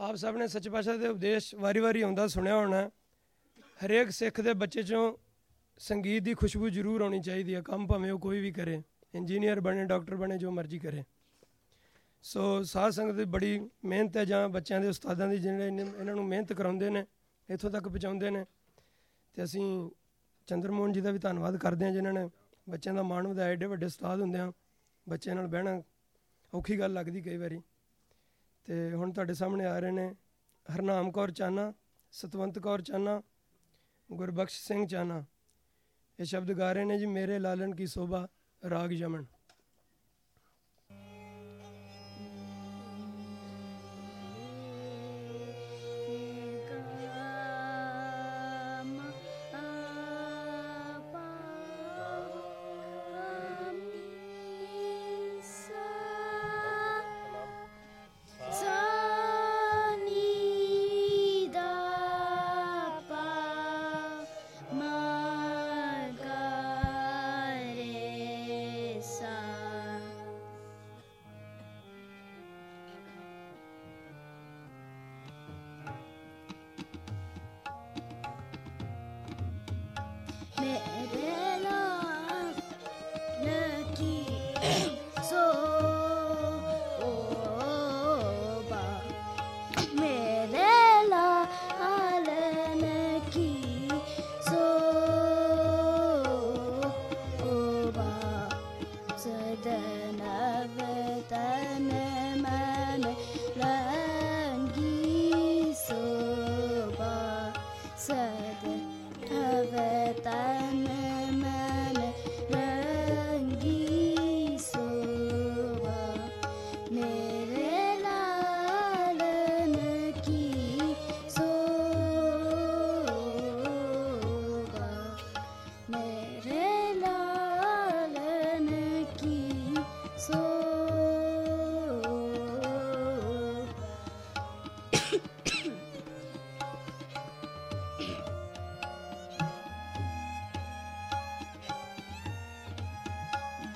ਆਪ ਸਭ ਨੇ ਸੱਚ ਪਾਤਸ਼ਾਹ ਦੇ ਉਪਦੇਸ਼ ਵਾਰੀ-ਵਾਰੀ ਆਉਂਦਾ ਸੁਣਿਆ ਹੋਣਾ ਹਰੇਕ ਸਿੱਖ ਦੇ ਬੱਚੇ ਚੋਂ ਸੰਗੀਤ ਦੀ ਖੁਸ਼ਬੂ ਜ਼ਰੂਰ ਆਉਣੀ ਚਾਹੀਦੀ ਹੈ। ਕੰਮ ਭਾਵੇਂ ਉਹ ਕੋਈ ਵੀ ਕਰੇ, ਇੰਜੀਨੀਅਰ ਬਣੇ, ਡਾਕਟਰ ਬਣੇ, ਜੋ ਮਰਜ਼ੀ ਕਰੇ। ਸੋ ਸਾਧ ਸੰਗਤ ਦੀ ਬੜੀ ਮਿਹਨਤ ਹੈ ਜਾਂ ਬੱਚਿਆਂ ਦੇ ਉਸਤਾਦਾਂ ਦੀ ਜਿਹੜੇ ਇਹਨਾਂ ਨੂੰ ਮਿਹਨਤ ਕਰਾਉਂਦੇ ਨੇ, ਇੱਥੋਂ ਤੱਕ ਪਹੁੰਚਾਉਂਦੇ ਨੇ। ਤੇ ਅਸੀਂ ਚੰਦਰਮੋਹਨ ਜੀ ਦਾ ਵੀ ਧੰਨਵਾਦ ਕਰਦੇ ਹਾਂ ਜਿਨ੍ਹਾਂ ਨੇ ਬੱਚਿਆਂ ਦਾ ਮਾਣ ਵਧਾਇਆ। ਏਡੇ ਵੱਡੇ ਉਸਤਾਦ ਹੁੰਦੇ ਆ, ਬੱਚਿਆਂ ਨਾਲ ਬਹਿਣਾ ਔਖੀ ਗੱਲ ਲੱਗਦੀ ਕਈ ਵਾਰੀ। ਤੇ ਹੁਣ ਤੁਹਾਡੇ ਸਾਹਮਣੇ ਆ ਰਹੇ ਨੇ ਹਰਨਾਮ ਕੌਰ ਚਾਨਾ ਸਤਵੰਤ ਕੌਰ ਚਾਨਾ ਗੁਰਬਖਸ਼ ਸਿੰਘ ਚਾਨਾ ਇਹ ਸ਼ਬਦ ਗਾ ਰਹੇ ਨੇ ਜੀ, ਮੇਰੇ ਲਾਲਨ ਕੀ ਸੋਭਾ, ਰਾਗ Yemen Have it done.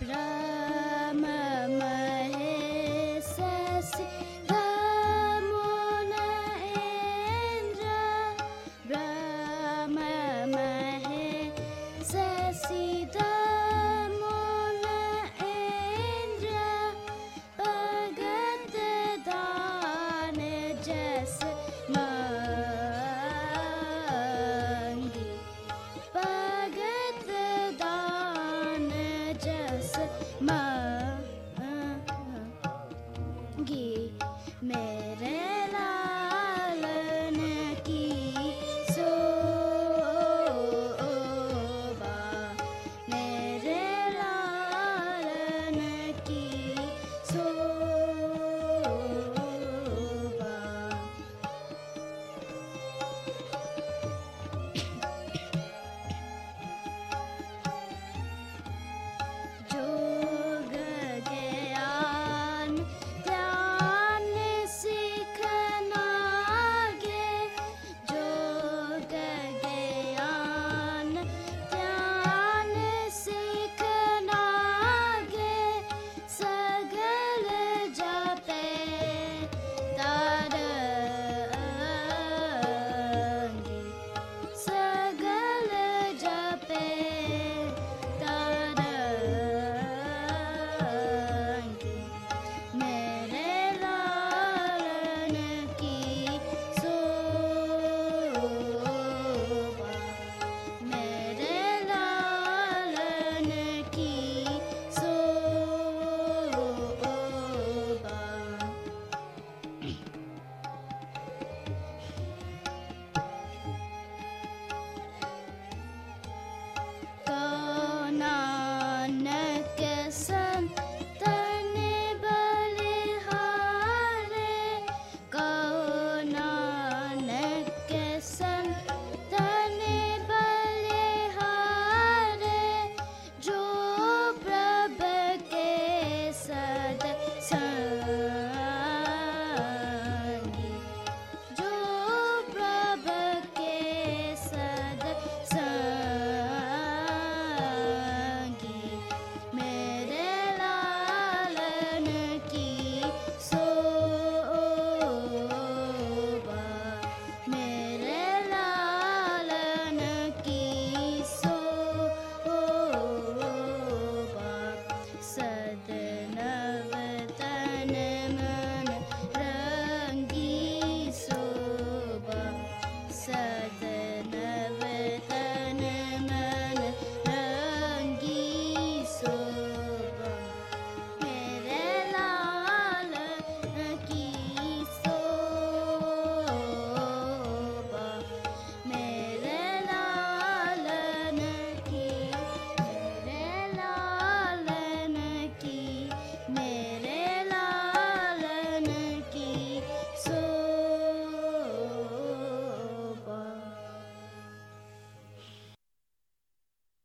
Yeah.